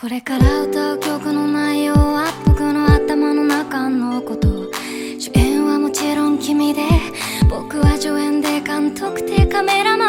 これから歌う曲の内容は僕の頭の中のこと。主演はもちろん君で。僕は助演で。監督で。カメラマン